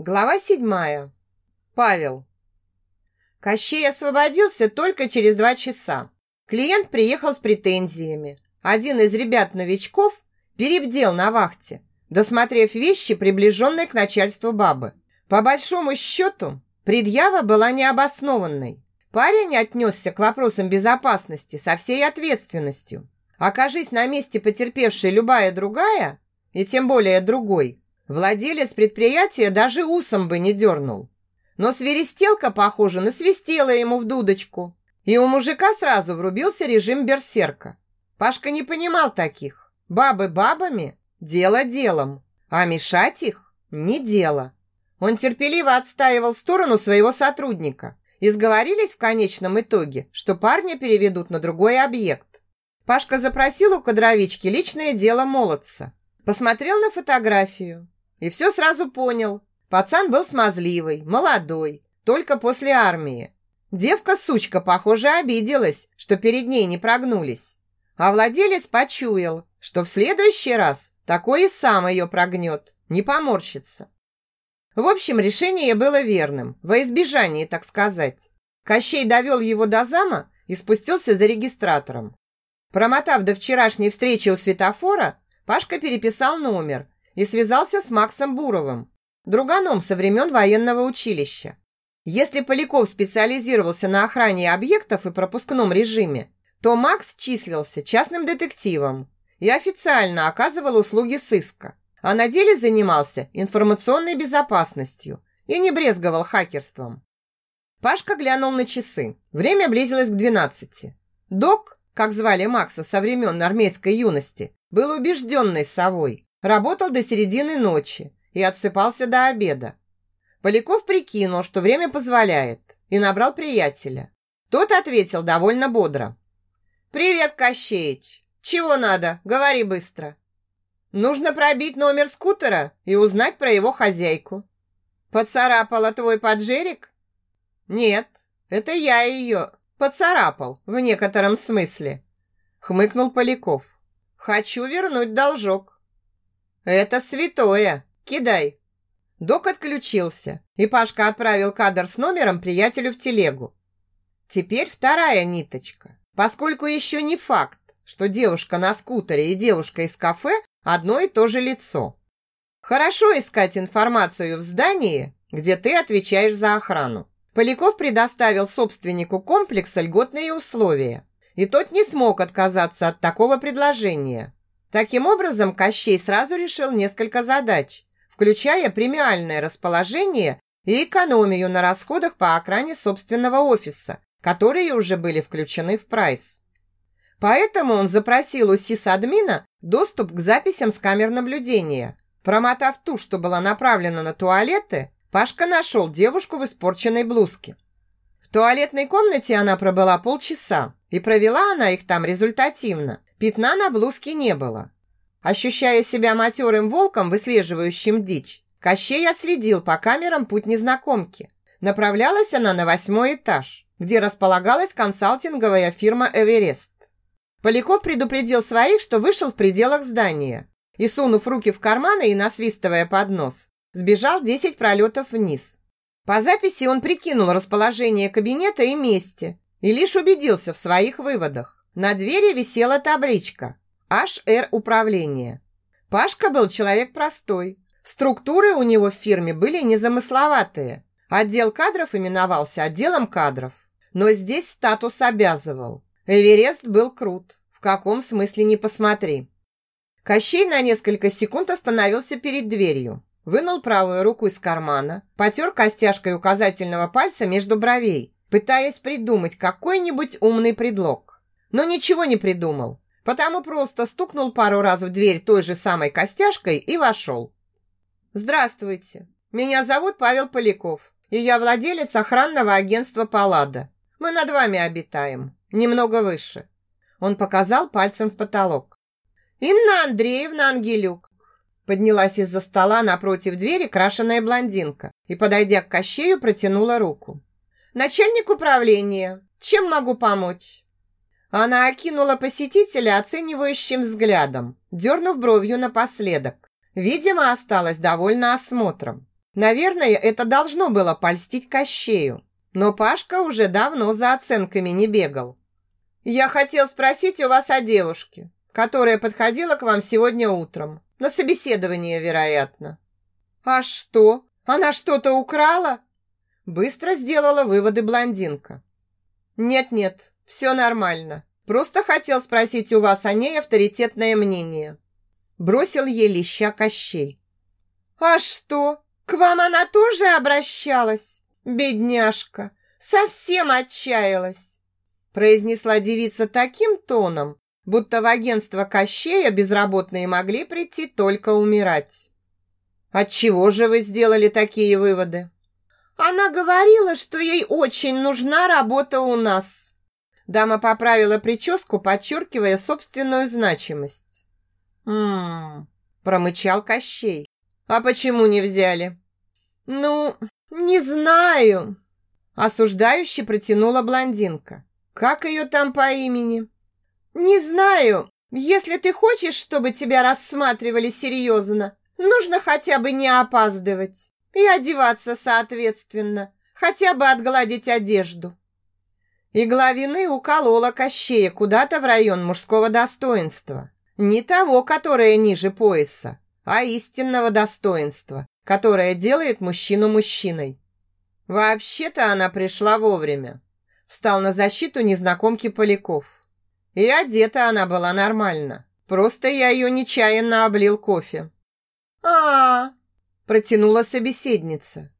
Глава седьмая. Павел. Кощей освободился только через два часа. Клиент приехал с претензиями. Один из ребят-новичков перебдел на вахте, досмотрев вещи, приближенные к начальству бабы. По большому счету, предъява была необоснованной. Парень отнесся к вопросам безопасности со всей ответственностью. Окажись на месте потерпевшей любая другая, и тем более другой, владелец предприятия даже усом бы не дернул. Но свиристелка, похоже, насвистела ему в дудочку. И у мужика сразу врубился режим берсерка. Пашка не понимал таких. Бабы бабами, дело делом. А мешать их – не дело. Он терпеливо отстаивал сторону своего сотрудника – и сговорились в конечном итоге, что парня переведут на другой объект. Пашка запросил у кадровички личное дело молодца. Посмотрел на фотографию и все сразу понял. Пацан был смазливый, молодой, только после армии. Девка-сучка, похоже, обиделась, что перед ней не прогнулись. А владелец почуял, что в следующий раз такой и сам ее прогнет, не поморщится. В общем, решение было верным, во избежание, так сказать. Кощей довел его до зама и спустился за регистратором. Промотав до вчерашней встречи у светофора, Пашка переписал номер и связался с Максом Буровым, друганом со времен военного училища. Если Поляков специализировался на охране объектов и пропускном режиме, то Макс числился частным детективом и официально оказывал услуги сыска а на деле занимался информационной безопасностью и не брезговал хакерством. Пашка глянул на часы. Время близилось к 12. Док, как звали Макса со времен армейской юности, был убежденной совой, работал до середины ночи и отсыпался до обеда. Поляков прикинул, что время позволяет, и набрал приятеля. Тот ответил довольно бодро. «Привет, Кощеич! Чего надо? Говори быстро!» Нужно пробить номер скутера и узнать про его хозяйку. Поцарапала твой поджерик? Нет, это я ее поцарапал в некотором смысле. Хмыкнул Поляков. Хочу вернуть должок. Это святое. Кидай. Док отключился, и Пашка отправил кадр с номером приятелю в телегу. Теперь вторая ниточка. Поскольку еще не факт, что девушка на скутере и девушка из кафе одно и то же лицо. Хорошо искать информацию в здании, где ты отвечаешь за охрану. Поляков предоставил собственнику комплекса льготные условия, и тот не смог отказаться от такого предложения. Таким образом, Кощей сразу решил несколько задач, включая премиальное расположение и экономию на расходах по охране собственного офиса, которые уже были включены в прайс. Поэтому он запросил у сисадмина доступ к записям с камер наблюдения. Промотав ту, что была направлена на туалеты, Пашка нашел девушку в испорченной блузке. В туалетной комнате она пробыла полчаса, и провела она их там результативно. Пятна на блузке не было. Ощущая себя матерым волком, выслеживающим дичь, Кощей отследил по камерам путь незнакомки. Направлялась она на восьмой этаж, где располагалась консалтинговая фирма «Эверест». Поляков предупредил своих, что вышел в пределах здания и, сунув руки в карманы и насвистывая под нос, сбежал 10 пролетов вниз. По записи он прикинул расположение кабинета и месте и лишь убедился в своих выводах. На двери висела табличка «HR управление». Пашка был человек простой. Структуры у него в фирме были незамысловатые. Отдел кадров именовался отделом кадров. Но здесь статус обязывал. Эверест был крут. В каком смысле не посмотри. Кощей на несколько секунд остановился перед дверью. Вынул правую руку из кармана, потер костяшкой указательного пальца между бровей, пытаясь придумать какой-нибудь умный предлог. Но ничего не придумал, потому просто стукнул пару раз в дверь той же самой костяшкой и вошел. «Здравствуйте, меня зовут Павел Поляков, и я владелец охранного агентства «Паллада». Мы над вами обитаем. Немного выше. Он показал пальцем в потолок. «Инна Андреевна Ангелюк!» Поднялась из-за стола напротив двери крашеная блондинка и, подойдя к Кощею, протянула руку. «Начальник управления, чем могу помочь?» Она окинула посетителя оценивающим взглядом, дернув бровью напоследок. Видимо, осталась довольна осмотром. Наверное, это должно было польстить Кощею. Но Пашка уже давно за оценками не бегал. «Я хотел спросить у вас о девушке, которая подходила к вам сегодня утром. На собеседование, вероятно». «А что? Она что-то украла?» Быстро сделала выводы блондинка. «Нет-нет, все нормально. Просто хотел спросить у вас о ней авторитетное мнение». Бросил ей леща Кощей. «А что? К вам она тоже обращалась? Бедняжка, совсем отчаялась!» Произнесла девица таким тоном, будто в агентство Кощея безработные могли прийти только умирать. «Отчего же вы сделали такие выводы?» Она говорила, что ей очень нужна работа у нас. Дама поправила прическу, подчеркивая собственную значимость. «М-м-м», промычал Кощей. «А почему не взяли?» «Ну, не знаю», осуждающе протянула блондинка. «Как ее там по имени?» «Не знаю. Если ты хочешь, чтобы тебя рассматривали серьезно, нужно хотя бы не опаздывать». И одеваться соответственно, хотя бы отгладить одежду. Игла вины уколола Кощея куда-то в район мужского достоинства. Не того, которое ниже пояса, а истинного достоинства, которое делает мужчину мужчиной. Вообще-то она пришла вовремя. Встал на защиту незнакомки Поляков. И одета она была нормально. Просто я ее нечаянно облил кофе. а, -а, -а протянула собеседница.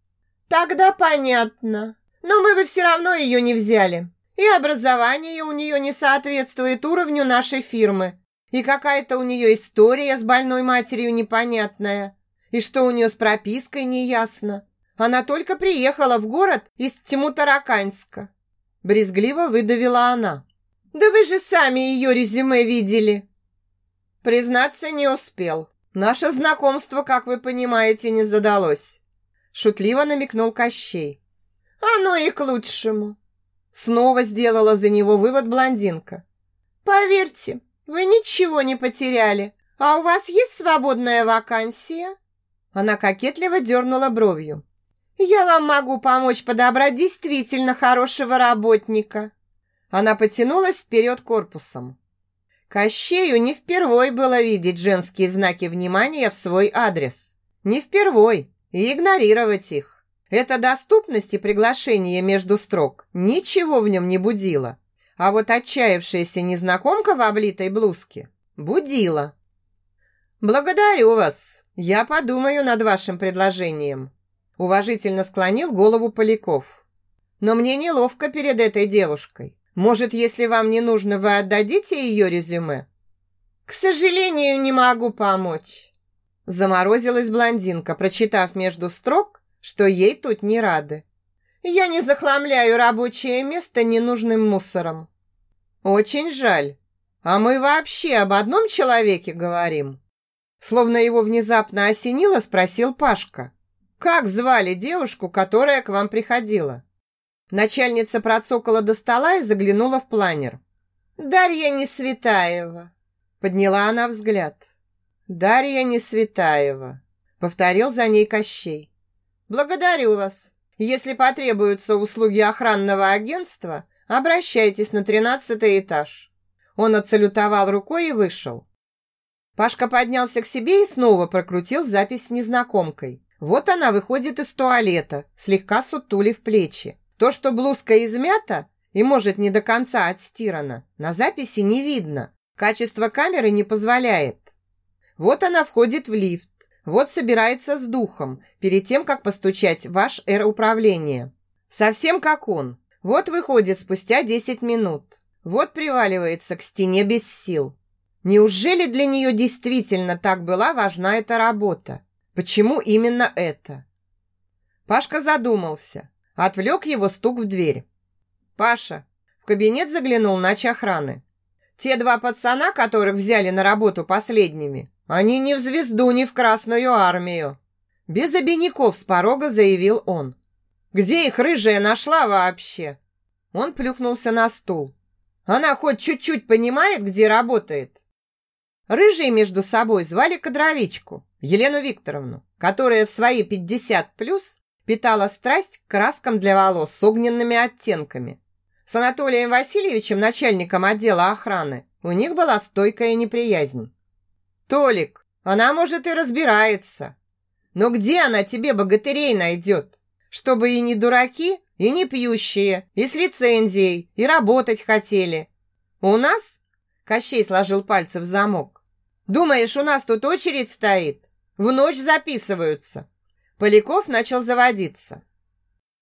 «Тогда понятно. Но мы бы все равно ее не взяли. И образование у нее не соответствует уровню нашей фирмы. И какая-то у нее история с больной матерью непонятная. И что у нее с пропиской неясно. Она только приехала в город из Тимутараканска». Брезгливо выдавила она. «Да вы же сами ее резюме видели!» Признаться не успел. Наше знакомство, как вы понимаете, не задалось. Шутливо намекнул Кощей. Оно и к лучшему. Снова сделала за него вывод блондинка. Поверьте, вы ничего не потеряли. А у вас есть свободная вакансия? Она кокетливо дернула бровью. Я вам могу помочь подобрать действительно хорошего работника. Она потянулась вперед корпусом. Кощею не впервой было видеть женские знаки внимания в свой адрес. Не впервой. И игнорировать их. Эта доступность и приглашение между строк ничего в нем не будило. А вот отчаявшаяся незнакомка в облитой блузке будила. «Благодарю вас. Я подумаю над вашим предложением», уважительно склонил голову Поляков. «Но мне неловко перед этой девушкой. Может, если вам не нужно, вы отдадите ее резюме?» «К сожалению, не могу помочь». Заморозилась блондинка, прочитав между строк, что ей тут не рады. «Я не захламляю рабочее место ненужным мусором». «Очень жаль. А мы вообще об одном человеке говорим?» Словно его внезапно осенило, спросил Пашка. «Как звали девушку, которая к вам приходила?» Начальница процокала до стола и заглянула в планер. «Дарья Несветаева!» Подняла она взгляд. «Дарья Несветаева!» Повторил за ней Кощей. «Благодарю вас. Если потребуются услуги охранного агентства, обращайтесь на тринадцатый этаж». Он отсалютовал рукой и вышел. Пашка поднялся к себе и снова прокрутил запись с незнакомкой. Вот она выходит из туалета, слегка сутулив плечи. То, что блузка измята и, может, не до конца отстирана, на записи не видно. Качество камеры не позволяет. Вот она входит в лифт. Вот собирается с духом, перед тем, как постучать в ваш эроуправление. Совсем как он. Вот выходит спустя 10 минут. Вот приваливается к стене без сил. Неужели для нее действительно так была важна эта работа? Почему именно это? Пашка задумался. Отвлек его стук в дверь. «Паша!» В кабинет заглянул нач охраны. «Те два пацана, которых взяли на работу последними, они не в звезду, не в Красную армию!» Без обиняков с порога заявил он. «Где их рыжая нашла вообще?» Он плюхнулся на стул. «Она хоть чуть-чуть понимает, где работает?» Рыжие между собой звали кадровичку. Елену Викторовну, которая в свои 50 плюс питала страсть к краскам для волос с огненными оттенками. С Анатолием Васильевичем, начальником отдела охраны, у них была стойкая неприязнь. «Толик, она, может, и разбирается. Но где она тебе богатырей найдет? Чтобы и не дураки, и не пьющие, и с лицензией, и работать хотели. У нас?» Кощей сложил пальцы в замок. «Думаешь, у нас тут очередь стоит? В ночь записываются». Поляков начал заводиться.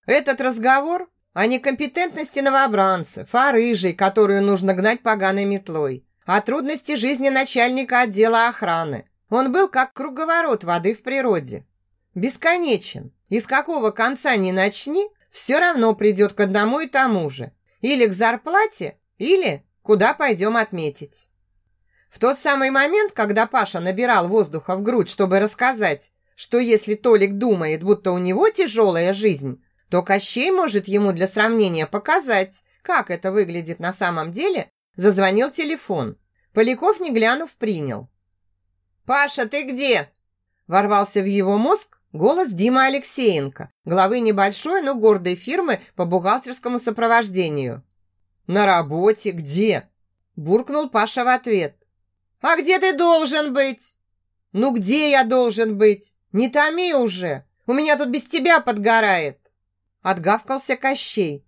Этот разговор о некомпетентности новобранцев, о рыжей, которую нужно гнать поганой метлой, о трудности жизни начальника отдела охраны. Он был как круговорот воды в природе. Бесконечен. Из какого конца ни начни, все равно придет к одному и тому же. Или к зарплате, или куда пойдем отметить. В тот самый момент, когда Паша набирал воздуха в грудь, чтобы рассказать, что если Толик думает, будто у него тяжелая жизнь, то Кощей может ему для сравнения показать, как это выглядит на самом деле, зазвонил телефон. Поляков, не глянув, принял. «Паша, ты где?» Ворвался в его мозг голос Димы Алексеенко, главы небольшой, но гордой фирмы по бухгалтерскому сопровождению. «На работе? Где?» Буркнул Паша в ответ. «А где ты должен быть?» «Ну где я должен быть? Не томи уже! У меня тут без тебя подгорает!» Отгавкался Кощей.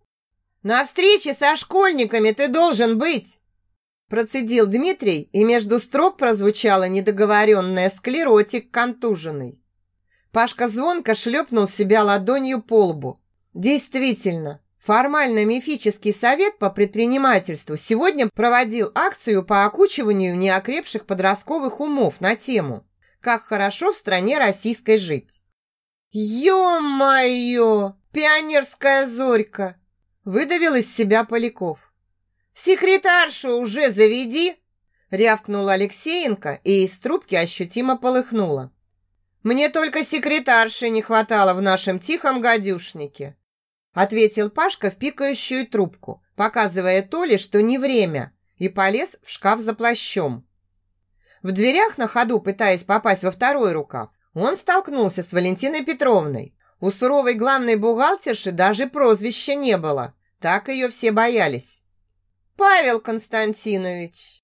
«На встрече со школьниками ты должен быть!» Процедил Дмитрий, и между строк прозвучало недоговоренное склеротик контуженный. Пашка звонко шлепнул себя ладонью по лбу. Действительно, формально-мифический совет по предпринимательству сегодня проводил акцию по окучиванию неокрепших подростковых умов на тему «Как хорошо в стране российской жить». «Ё-моё!» Пионерская зорька!» Выдавил из себя Поляков. «Секретаршу уже заведи!» Рявкнула Алексеенко, и из трубки ощутимо полыхнула. «Мне только секретарши не хватало в нашем тихом гадюшнике», ответил Пашка в пикающую трубку, показывая Толе, что не время, и полез в шкаф за плащом. В дверях на ходу, пытаясь попасть во второй рукав, он столкнулся с Валентиной Петровной, у суровой главной бухгалтерши даже прозвища не было. Так ее все боялись. «Павел Константинович!»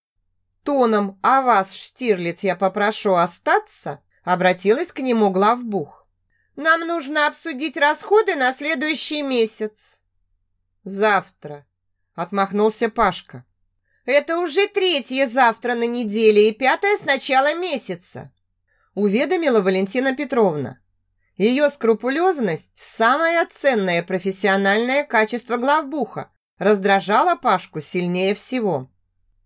Тоном «А вас, Штирлиц, я попрошу остаться?» Обратилась к нему главбух. «Нам нужно обсудить расходы на следующий месяц». «Завтра», – отмахнулся Пашка. «Это уже третье завтра на неделе и пятое с начала месяца», – уведомила Валентина Петровна. Ее скрупулезность – самое ценное профессиональное качество главбуха, раздражала Пашку сильнее всего.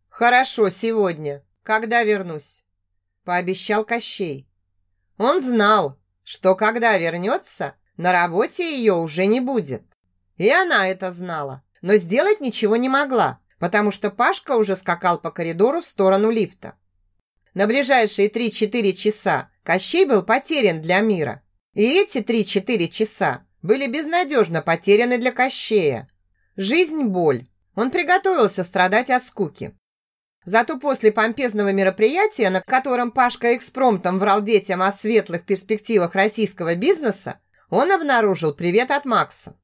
«Хорошо, сегодня. Когда вернусь?» – пообещал Кощей. Он знал, что когда вернется, на работе ее уже не будет. И она это знала, но сделать ничего не могла, потому что Пашка уже скакал по коридору в сторону лифта. На ближайшие 3-4 часа Кощей был потерян для мира – и эти три-четыре часа были безнадежно потеряны для Кощея. Жизнь – боль. Он приготовился страдать от скуки. Зато после помпезного мероприятия, на котором Пашка экспромтом врал детям о светлых перспективах российского бизнеса, он обнаружил привет от Макса.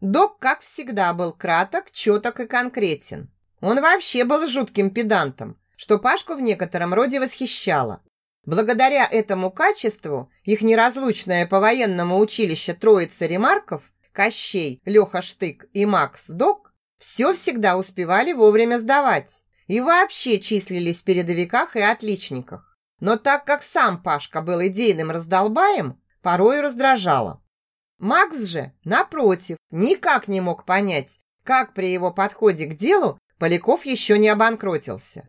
Док, как всегда, был краток, четок и конкретен. Он вообще был жутким педантом, что Пашку в некотором роде восхищало. Благодаря этому качеству их неразлучное по военному училище троица ремарков Кощей, Леха Штык и Макс Док все всегда успевали вовремя сдавать и вообще числились в передовиках и отличниках. Но так как сам Пашка был идейным раздолбаем, порой раздражало. Макс же, напротив, никак не мог понять, как при его подходе к делу Поляков еще не обанкротился.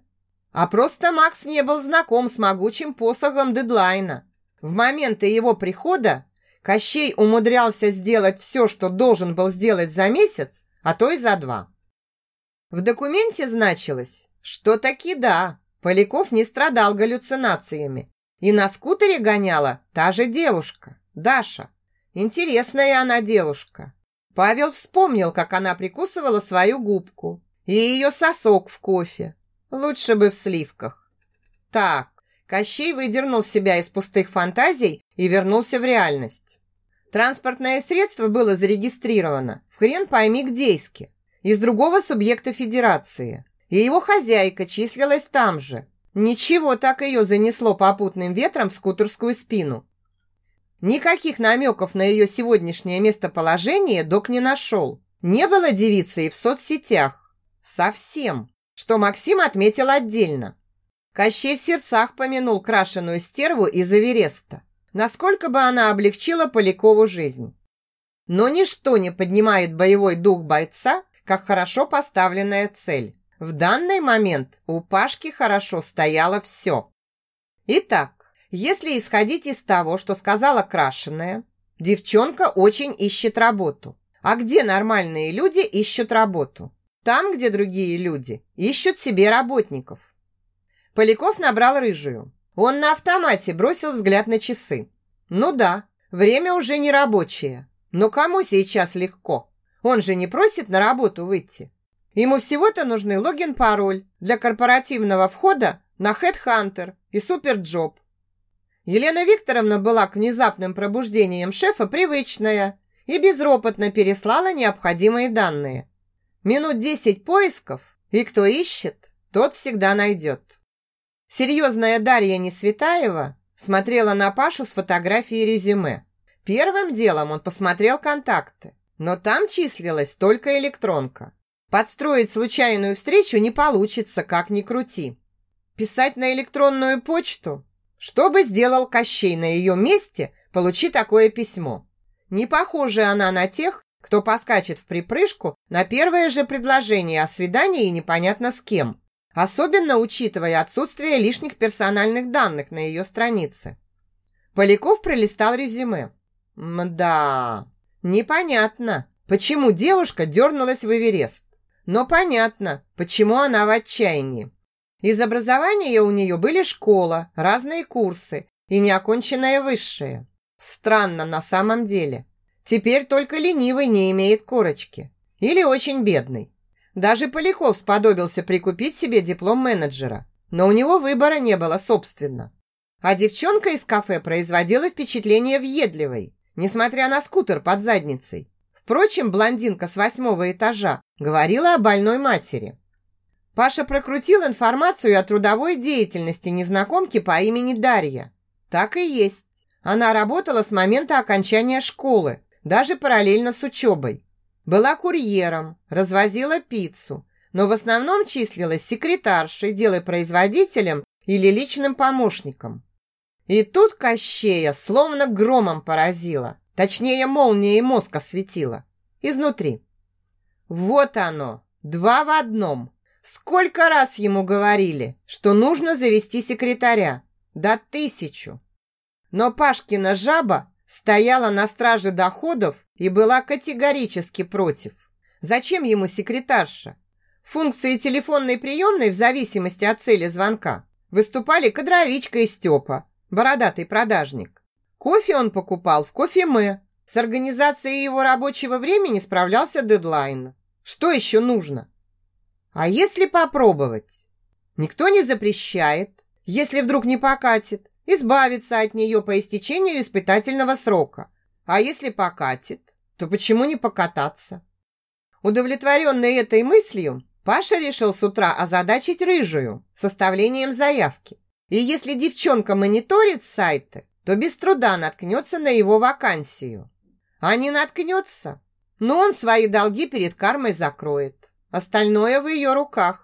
А просто Макс не был знаком с могучим посохом дедлайна. В моменты его прихода Кощей умудрялся сделать все, что должен был сделать за месяц, а то и за два. В документе значилось, что таки да, Поляков не страдал галлюцинациями, и на скутере гоняла та же девушка, Даша. Интересная она девушка. Павел вспомнил, как она прикусывала свою губку и ее сосок в кофе, Лучше бы в сливках. Так, Кощей выдернул себя из пустых фантазий и вернулся в реальность. Транспортное средство было зарегистрировано в хрен пойми гдейске, из другого субъекта федерации, и его хозяйка числилась там же. Ничего, так ее занесло попутным ветром в скутерскую спину. Никаких намеков на ее сегодняшнее местоположение док не нашел. Не было девицы и в соцсетях. Совсем. Что Максим отметил отдельно. Кощей в сердцах помянул крашеную стерву из Эвереста. Насколько бы она облегчила Полякову жизнь. Но ничто не поднимает боевой дух бойца, как хорошо поставленная цель. В данный момент у Пашки хорошо стояло все. Итак, если исходить из того, что сказала Крашеная, девчонка очень ищет работу. А где нормальные люди ищут работу? Там, где другие люди ищут себе работников. Поляков набрал рыжую. Он на автомате бросил взгляд на часы. Ну да, время уже не рабочее. Но кому сейчас легко? Он же не просит на работу выйти. Ему всего-то нужны логин-пароль для корпоративного входа на Headhunter и SuperJob. Елена Викторовна была к внезапным пробуждениям шефа привычная и безропотно переслала необходимые данные. Минут десять поисков, и кто ищет, тот всегда найдет. Серьезная Дарья Несветаева смотрела на Пашу с фотографией резюме. Первым делом он посмотрел контакты, но там числилась только электронка. Подстроить случайную встречу не получится, как ни крути. Писать на электронную почту? Что бы сделал Кощей на ее месте, получи такое письмо. Не похожа она на тех, кто поскачет в припрыжку на первое же предложение о свидании непонятно с кем, особенно учитывая отсутствие лишних персональных данных на ее странице. Поляков пролистал резюме. Мда, непонятно, почему девушка дернулась в Эверест. Но понятно, почему она в отчаянии. Из образования у нее были школа, разные курсы и неоконченное высшее. Странно на самом деле. Теперь только ленивый не имеет корочки. Или очень бедный. Даже Поляков сподобился прикупить себе диплом менеджера. Но у него выбора не было, собственно. А девчонка из кафе производила впечатление въедливой, несмотря на скутер под задницей. Впрочем, блондинка с восьмого этажа говорила о больной матери. Паша прокрутил информацию о трудовой деятельности незнакомки по имени Дарья. Так и есть. Она работала с момента окончания школы, даже параллельно с учебой. Была курьером, развозила пиццу, но в основном числилась секретаршей, делопроизводителем или личным помощником. И тут Кощея словно громом поразила, точнее молнией мозг осветила, изнутри. Вот оно, два в одном. Сколько раз ему говорили, что нужно завести секретаря? Да тысячу. Но Пашкина жаба стояла на страже доходов и была категорически против. Зачем ему секретарша? Функции телефонной приемной в зависимости от цели звонка выступали кадровичка и Степа, бородатый продажник. Кофе он покупал в кофеме. С организацией его рабочего времени справлялся дедлайн. Что еще нужно? А если попробовать? Никто не запрещает. Если вдруг не покатит, избавиться от нее по истечению испытательного срока. А если покатит, то почему не покататься? Удовлетворенный этой мыслью, Паша решил с утра озадачить рыжую составлением заявки. И если девчонка мониторит сайты, то без труда наткнется на его вакансию. А не наткнется, но он свои долги перед кармой закроет. Остальное в ее руках.